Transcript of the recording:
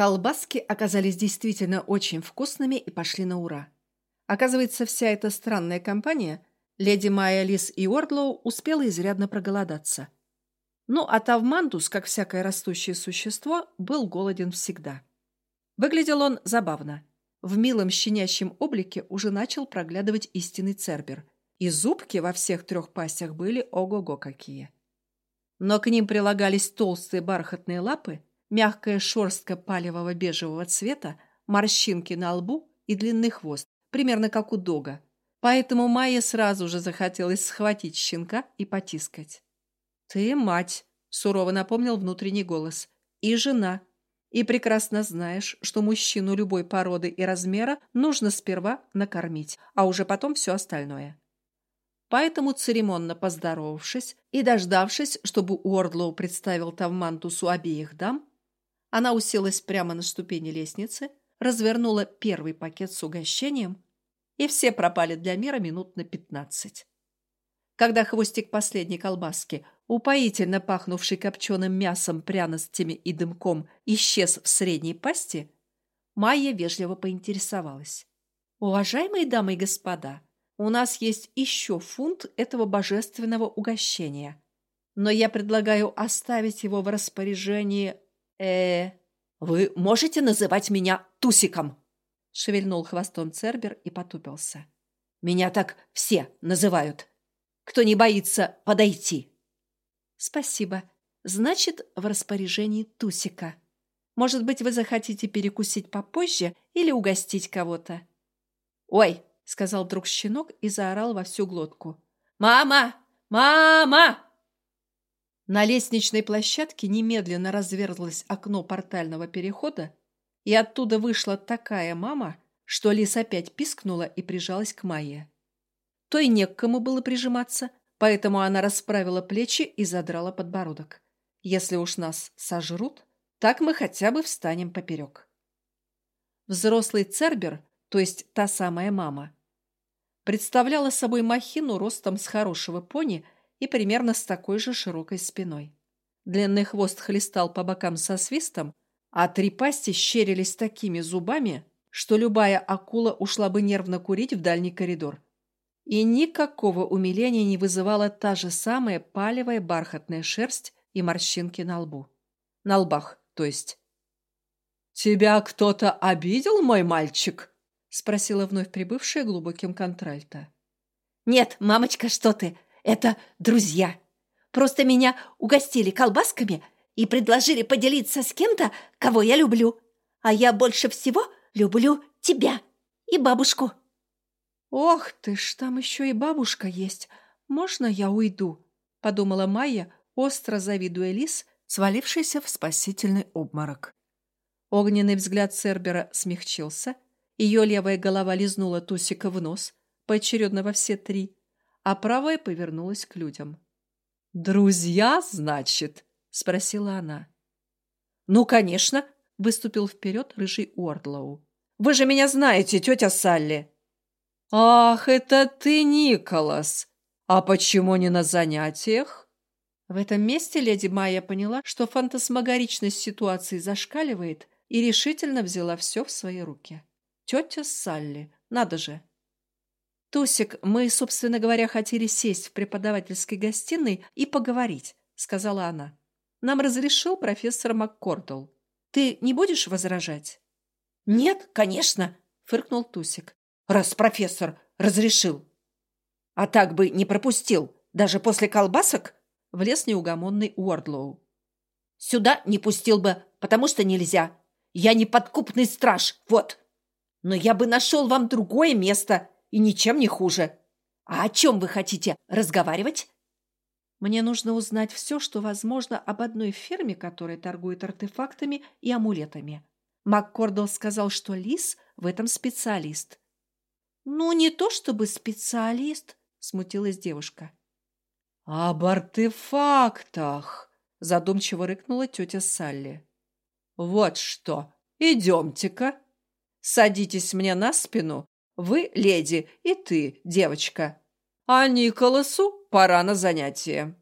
Колбаски оказались действительно очень вкусными и пошли на ура. Оказывается, вся эта странная компания, леди Майя Лис и Ордлоу, успела изрядно проголодаться. Ну, а Тавмантус, как всякое растущее существо, был голоден всегда. Выглядел он забавно. В милом щенящем облике уже начал проглядывать истинный цербер, и зубки во всех трех пастях были ого-го какие. Но к ним прилагались толстые бархатные лапы, мягкая шерстка палевого бежевого цвета, морщинки на лбу и длинный хвост, примерно как у дога. Поэтому Майе сразу же захотелось схватить щенка и потискать. «Ты мать», — сурово напомнил внутренний голос, — «и жена. И прекрасно знаешь, что мужчину любой породы и размера нужно сперва накормить, а уже потом все остальное». Поэтому, церемонно поздоровавшись и дождавшись, чтобы Уордлоу представил Тавмантусу обеих дам, она уселась прямо на ступени лестницы, развернула первый пакет с угощением, и все пропали для мира минут на пятнадцать. Когда хвостик последней колбаски, упоительно пахнувший копченым мясом, пряностями и дымком, исчез в средней пасти, Майя вежливо поинтересовалась. «Уважаемые дамы и господа, у нас есть еще фунт этого божественного угощения, но я предлагаю оставить его в распоряжении э Вы можете называть меня Тусиком?» Шевельнул хвостом Цербер и потупился. «Меня так все называют. Кто не боится подойти?» «Спасибо. Значит, в распоряжении Тусика. Может быть, вы захотите перекусить попозже или угостить кого-то?» «Ой!» — сказал вдруг щенок и заорал во всю глотку. «Мама! Мама!» На лестничной площадке немедленно разверзлось окно портального перехода, и оттуда вышла такая мама, что Лис опять пискнула и прижалась к Майе. То и не к кому было прижиматься, поэтому она расправила плечи и задрала подбородок. Если уж нас сожрут, так мы хотя бы встанем поперек. Взрослый Цербер, то есть та самая мама, представляла собой махину ростом с хорошего пони – и примерно с такой же широкой спиной. Длинный хвост хлестал по бокам со свистом, а три пасти щерились такими зубами, что любая акула ушла бы нервно курить в дальний коридор. И никакого умиления не вызывала та же самая палевая бархатная шерсть и морщинки на лбу. На лбах, то есть. «Тебя кто-то обидел, мой мальчик?» — спросила вновь прибывшая глубоким контральто. «Нет, мамочка, что ты! Это друзья. Просто меня угостили колбасками и предложили поделиться с кем-то, кого я люблю. А я больше всего люблю тебя и бабушку. «Ох ты ж, там еще и бабушка есть. Можно я уйду?» — подумала Майя, остро завидуя Лис, свалившийся в спасительный обморок. Огненный взгляд Цербера смягчился, ее левая голова лизнула Тусика в нос, поочередно во все три, а правая повернулась к людям. «Друзья, значит?» — спросила она. «Ну, конечно!» — выступил вперед рыжий Уордлоу. «Вы же меня знаете, тетя Салли!» «Ах, это ты, Николас! А почему не на занятиях?» В этом месте леди Майя поняла, что фантасмагоричность ситуации зашкаливает, и решительно взяла все в свои руки. Тетя Салли, надо же, «Тусик, мы, собственно говоря, хотели сесть в преподавательской гостиной и поговорить», — сказала она. «Нам разрешил профессор МакКордл. Ты не будешь возражать?» «Нет, конечно», — фыркнул Тусик. «Раз профессор разрешил». «А так бы не пропустил, даже после колбасок?» — влез неугомонный Уордлоу. «Сюда не пустил бы, потому что нельзя. Я не подкупный страж, вот. Но я бы нашел вам другое место, и ничем не хуже. А о чем вы хотите разговаривать? Мне нужно узнать все, что возможно об одной фирме, которая торгует артефактами и амулетами. МакКордл сказал, что Лис в этом специалист. «Ну, не то чтобы специалист», — смутилась девушка. «Об артефактах!» — задумчиво рыкнула тетя Салли. «Вот что, идемте-ка. Садитесь мне на спину вы, леди, и ты, девочка. А Николасу пора на занятие.